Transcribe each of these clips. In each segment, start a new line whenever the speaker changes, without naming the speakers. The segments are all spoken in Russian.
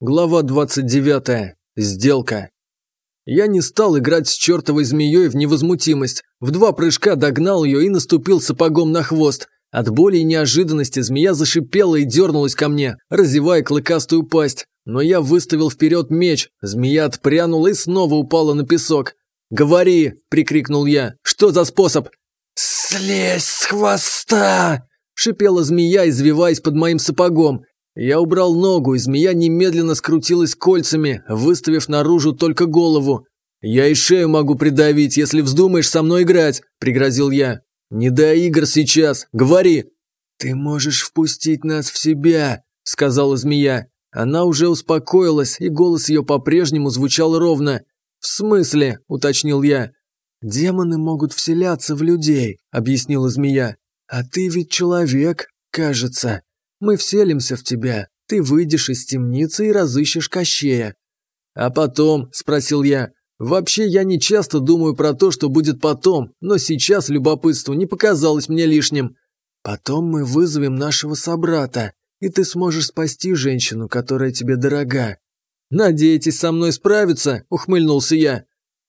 Глава 29. Сделка. Я не стал играть с чертовой змеей в невозмутимость. В два прыжка догнал ее и наступил сапогом на хвост. От боли и неожиданности змея зашипела и дернулась ко мне, разевая клыкастую пасть. Но я выставил вперед меч, змея отпрянула и снова упала на песок. «Говори!» – прикрикнул я. «Что за способ?»
«Слезь с хвоста!»
– шипела змея, извиваясь под моим сапогом. Я убрал ногу, и змея немедленно скрутилась кольцами, выставив наружу только голову. «Я и шею могу придавить, если вздумаешь со мной играть», – пригрозил я. «Не до игр сейчас, говори!»
«Ты можешь впустить нас в себя», – сказала змея.
Она уже успокоилась, и голос ее по-прежнему звучал ровно. «В смысле?» – уточнил я.
«Демоны могут вселяться в людей», – объяснила змея. «А ты ведь человек, кажется». Мы вселимся в тебя, ты выйдешь из темницы и разыщешь Кощея».
«А потом?» – спросил я. «Вообще я не часто думаю про то, что будет потом, но сейчас любопытство не показалось мне лишним».
«Потом мы вызовем нашего собрата, и ты сможешь спасти женщину, которая тебе дорога».
«Надеетесь со мной справиться?» – ухмыльнулся я.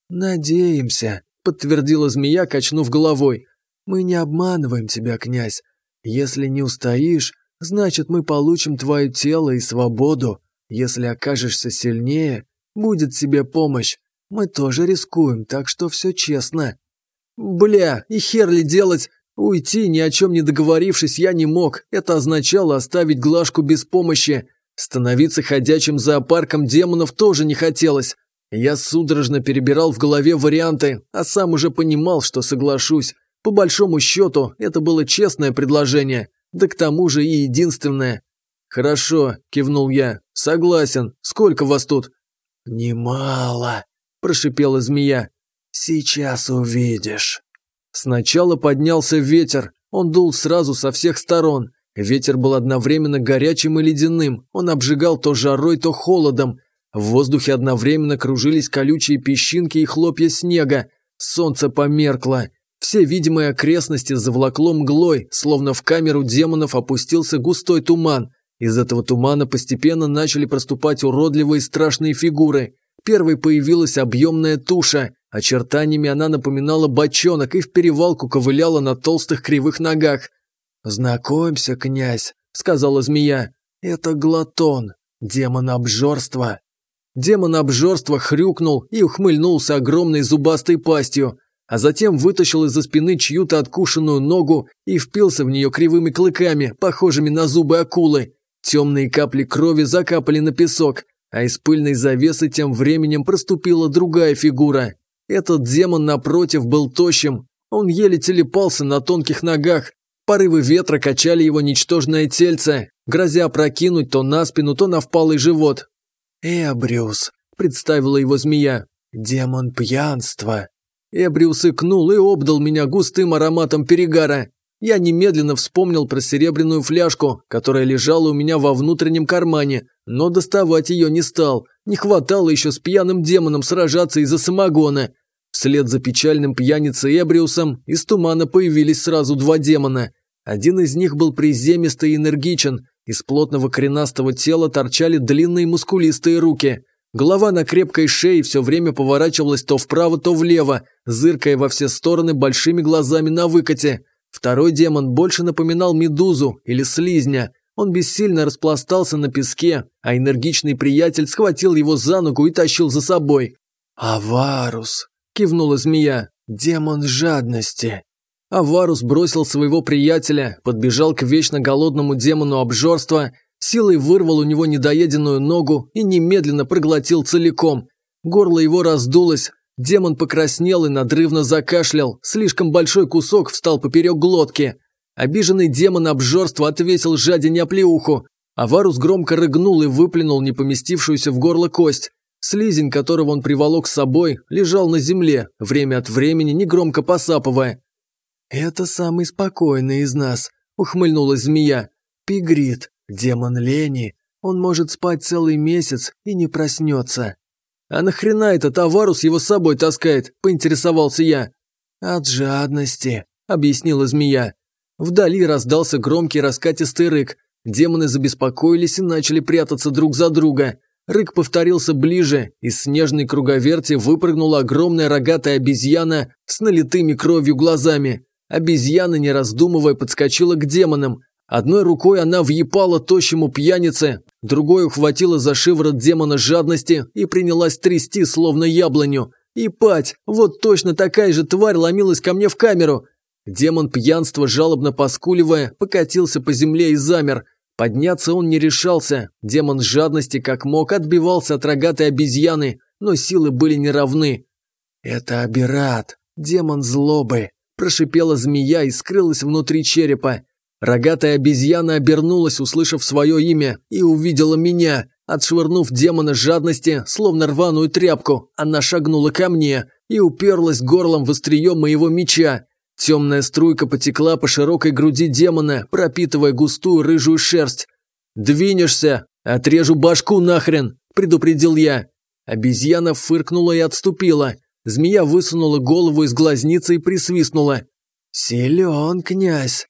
«Надеемся», – подтвердила змея, качнув головой. «Мы не обманываем тебя, князь. Если не устоишь, Значит, мы получим твое тело и свободу. Если окажешься сильнее, будет тебе помощь. Мы тоже рискуем, так что все честно.
Бля, и хер ли делать? Уйти, ни о чем не договорившись, я не мог. Это означало оставить Глашку без помощи. Становиться ходячим зоопарком демонов тоже не хотелось. Я судорожно перебирал в голове варианты, а сам уже понимал, что соглашусь. По большому счету, это было честное предложение. Да к тому же и единственное. Хорошо, кивнул я. Согласен. Сколько вас тут?
Немало, прошипела змея. Сейчас увидишь.
Сначала поднялся ветер. Он дул сразу со всех сторон. Ветер был одновременно горячим и ледяным. Он обжигал то жарой, то холодом. В воздухе одновременно кружились колючие песчинки и хлопья снега. Солнце померкло. Все видимые окрестности заволокло мглой, словно в камеру демонов опустился густой туман. Из этого тумана постепенно начали проступать уродливые страшные фигуры. Первой появилась объемная туша. Очертаниями она напоминала бочонок и в перевалку ковыляла на толстых кривых ногах.
«Знакомься, князь», — сказала змея. «Это Глотон, демон обжорства».
Демон обжорства хрюкнул и ухмыльнулся огромной зубастой пастью а затем вытащил из-за спины чью-то откушенную ногу и впился в нее кривыми клыками, похожими на зубы акулы. Темные капли крови закапали на песок, а из пыльной завесы тем временем проступила другая фигура. Этот демон напротив был тощим, он еле телепался на тонких ногах, порывы ветра качали его ничтожное тельце, грозя прокинуть то на спину, то на впалый живот.
«Э, Брюс», – представила его змея, – «демон пьянства».
Э, Я приусыкнул и обдал меня густым ароматом перегара. Я немедленно вспомнил про серебряную фляжку, которая лежала у меня во внутреннем кармане, но доставать ее не стал. Не хватало еще с пьяным демоном сражаться из-за самогона. Вслед за печальным пьяницей Эбриусом из тумана появились сразу два демона. Один из них был приземистый и энергичен, из плотного коренастого тела торчали длинные мускулистые руки. Голова на крепкой шее все время поворачивалась то вправо, то влево, зыркая во все стороны большими глазами на выкате. Второй демон больше напоминал медузу или слизня. Он бессильно распластался на песке, а энергичный приятель схватил его за ногу и тащил за собой.
«Аварус!» – кивнула змея. «Демон жадности!»
Аварус бросил своего приятеля, подбежал к вечно голодному демону обжорства – силой вырвал у него недоеденную ногу и немедленно проглотил целиком. Горло его раздулось, демон покраснел и надрывно закашлял, слишком большой кусок встал поперек глотки. Обиженный демон обжорства ответил жадине оплеуху. Аварус громко рыгнул и выплюнул не поместившуюся в горло кость. Слизень, которого он приволок с собой, лежал на земле, время от времени негромко посапывая.
«Это самый спокойный из нас», – ухмыльнулась змея. «Пигрит, Демон лени. Он может спать целый месяц и не проснется.
А нахрена этот аварус его с собой таскает, поинтересовался я.
От жадности,
объяснила змея. Вдали раздался громкий раскатистый рык. Демоны забеспокоились и начали прятаться друг за друга. Рык повторился ближе, из снежной круговерти выпрыгнула огромная рогатая обезьяна с налитыми кровью глазами. Обезьяна, не раздумывая, подскочила к демонам. Одной рукой она въепала тощему пьянице, другой ухватила за шиворот демона жадности и принялась трясти, словно яблоню. И пать, вот точно такая же тварь ломилась ко мне в камеру. Демон пьянства, жалобно поскуливая, покатился по земле и замер. Подняться он не решался. Демон жадности, как мог, отбивался от рогатой обезьяны, но силы были неравны.
«Это Абират, демон злобы», – прошипела змея и скрылась внутри черепа.
Рогатая обезьяна обернулась, услышав свое имя, и увидела меня. Отшвырнув демона жадности, словно рваную тряпку, она шагнула ко мне и уперлась горлом в острие моего меча. Темная струйка потекла по широкой груди демона, пропитывая густую рыжую шерсть. «Двинешься! Отрежу башку нахрен!» – предупредил я. Обезьяна фыркнула и отступила. Змея высунула голову из глазницы и присвистнула.
«Силен, князь!»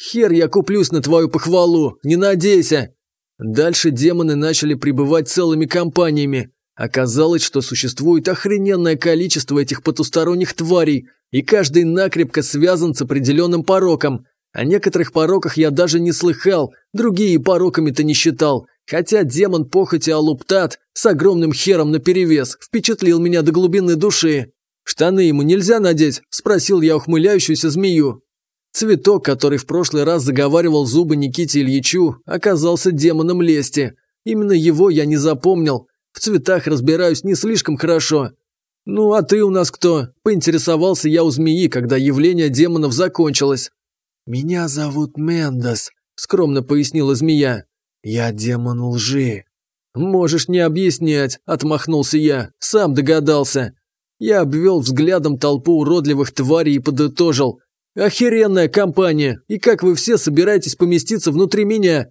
Хер я куплюсь на твою похвалу, не надейся!» Дальше демоны начали прибывать целыми компаниями. Оказалось, что существует охрененное количество этих потусторонних тварей, и каждый накрепко связан с определенным пороком. О некоторых пороках я даже не слыхал, другие пороками-то не считал. Хотя демон похоти Алуптат с огромным хером наперевес впечатлил меня до глубины души. «Штаны ему нельзя надеть?» – спросил я ухмыляющуюся змею. Цветок, который в прошлый раз заговаривал зубы Никите Ильичу, оказался демоном лести. Именно его я не запомнил. В цветах разбираюсь не слишком хорошо. «Ну, а ты у нас кто?» – поинтересовался я у змеи, когда явление демонов закончилось.
«Меня зовут Мендес», – скромно пояснила змея. «Я демон лжи».
«Можешь не объяснять», – отмахнулся я, сам догадался. Я обвел взглядом толпу уродливых тварей и подытожил – Охеренная компания! И как вы все собираетесь поместиться внутри меня?»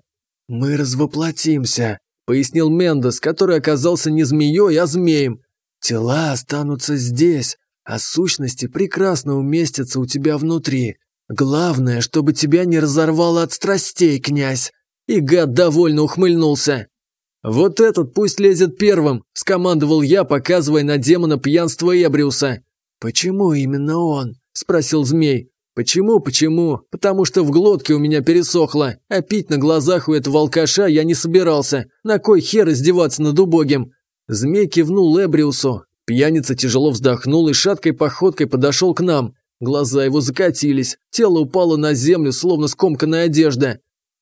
«Мы развоплотимся», – пояснил
Мендес, который оказался не змеей, а змеем.
«Тела останутся здесь, а сущности прекрасно уместятся у тебя внутри. Главное, чтобы тебя не разорвало от страстей, князь!»
И гад довольно ухмыльнулся. «Вот этот пусть лезет первым», – скомандовал я, показывая на демона пьянство Эбриуса.
«Почему именно он?» – спросил змей.
Почему, почему? Потому что в глотке у меня пересохло, а пить на глазах у этого алкаша я не собирался. На кой хер издеваться над убогим? Змей кивнул Эбриусу. Пьяница тяжело вздохнул и шаткой походкой подошел к нам. Глаза его закатились, тело упало на землю, словно скомканная одежда.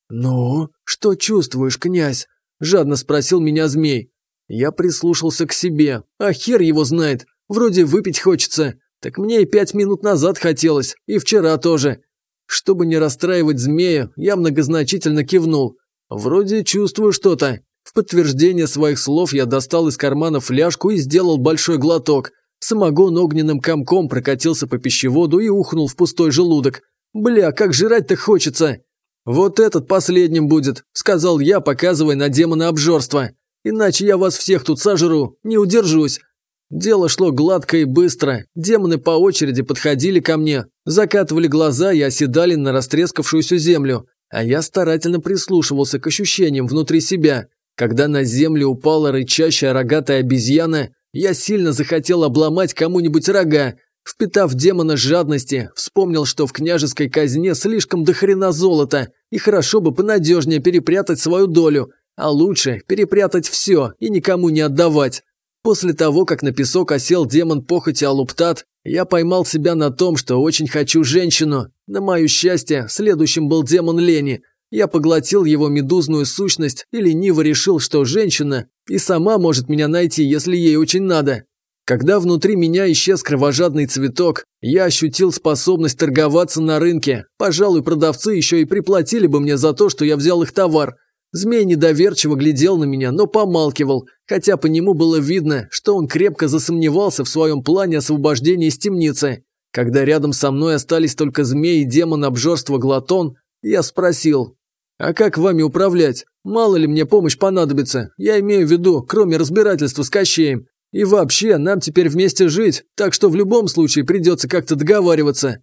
«Ну, что чувствуешь, князь?»
– жадно спросил меня змей. Я прислушался к себе. А хер его знает. Вроде выпить хочется. Так мне и пять минут назад хотелось, и вчера тоже. Чтобы не расстраивать змея, я многозначительно кивнул. Вроде чувствую что-то. В подтверждение своих слов я достал из кармана фляжку и сделал большой глоток. Самогон огненным комком прокатился по пищеводу и ухнул в пустой желудок. «Бля, как жрать-то хочется!» «Вот этот последним будет», – сказал я, показывая на демона обжорство. «Иначе я вас всех тут сожру, не удержусь. Дело шло гладко и быстро. Демоны по очереди подходили ко мне, закатывали глаза и оседали на растрескавшуюся землю. А я старательно прислушивался к ощущениям внутри себя. Когда на землю упала рычащая рогатая обезьяна, я сильно захотел обломать кому-нибудь рога. Впитав демона жадности, вспомнил, что в княжеской казне слишком дохрена золота, и хорошо бы понадежнее перепрятать свою долю, а лучше перепрятать все и никому не отдавать. После того, как на песок осел демон похоти Алуптат, я поймал себя на том, что очень хочу женщину. На мое счастье, следующим был демон лени. Я поглотил его медузную сущность и лениво решил, что женщина и сама может меня найти, если ей очень надо. Когда внутри меня исчез кровожадный цветок, я ощутил способность торговаться на рынке. Пожалуй, продавцы еще и приплатили бы мне за то, что я взял их товар. Змей недоверчиво глядел на меня, но помалкивал, хотя по нему было видно, что он крепко засомневался в своем плане освобождения из темницы. Когда рядом со мной остались только змей и демон обжорства Глотон, я спросил, «А как вами управлять? Мало ли мне помощь понадобится, я имею в виду, кроме разбирательства с Кощеем. И вообще, нам теперь вместе жить, так что в любом случае придется как-то договариваться».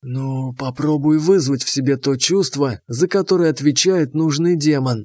«Ну, попробуй вызвать в себе то чувство, за которое отвечает нужный демон»,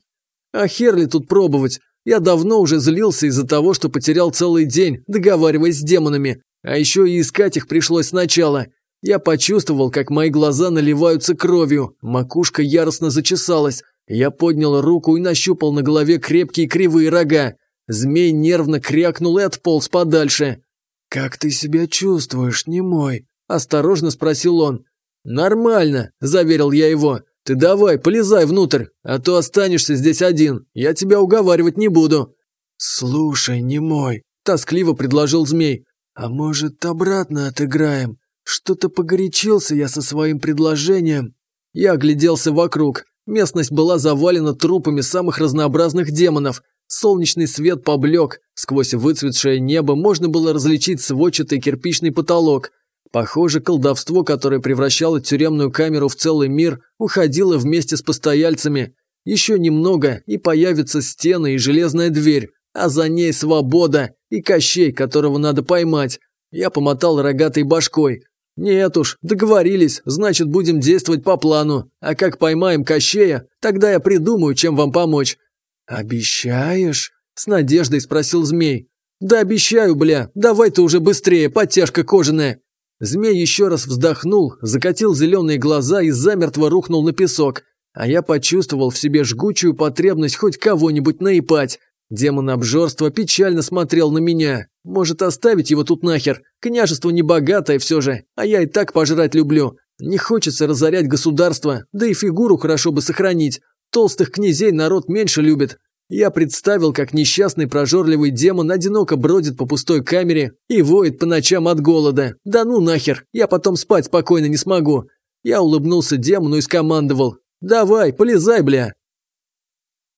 а хер ли тут пробовать? Я давно уже злился из-за того, что потерял целый день, договариваясь с демонами. А еще и искать их пришлось сначала. Я почувствовал, как мои глаза наливаются кровью. Макушка яростно зачесалась. Я поднял руку и нащупал на голове крепкие кривые рога. Змей нервно крякнул и отполз подальше.
«Как ты себя чувствуешь, немой?»
– осторожно спросил он. «Нормально», – заверил я его. Ты давай, полезай внутрь, а то останешься здесь один. Я тебя уговаривать не буду».
«Слушай, не мой», – тоскливо предложил змей. «А может, обратно отыграем? Что-то погорячился я со своим предложением».
Я огляделся вокруг. Местность была завалена трупами самых разнообразных демонов. Солнечный свет поблек. Сквозь выцветшее небо можно было различить сводчатый кирпичный потолок – Похоже, колдовство, которое превращало тюремную камеру в целый мир, уходило вместе с постояльцами. Еще немного, и появятся стены и железная дверь, а за ней свобода и Кощей, которого надо поймать. Я помотал рогатой башкой. Нет уж, договорились, значит, будем действовать по плану. А как поймаем Кощея, тогда я придумаю, чем вам помочь.
Обещаешь?
С надеждой спросил змей. Да обещаю, бля, давай ты уже быстрее, подтяжка кожаная. Змей еще раз вздохнул, закатил зеленые глаза и замертво рухнул на песок. А я почувствовал в себе жгучую потребность хоть кого-нибудь наипать. Демон обжорства печально смотрел на меня. Может, оставить его тут нахер? Княжество небогатое все же, а я и так пожрать люблю. Не хочется разорять государство, да и фигуру хорошо бы сохранить. Толстых князей народ меньше любит. Я представил, как несчастный прожорливый демон одиноко бродит по пустой камере и воет по ночам от голода. Да ну нахер, я потом спать спокойно не смогу. Я улыбнулся демону и скомандовал. «Давай, полезай, бля!»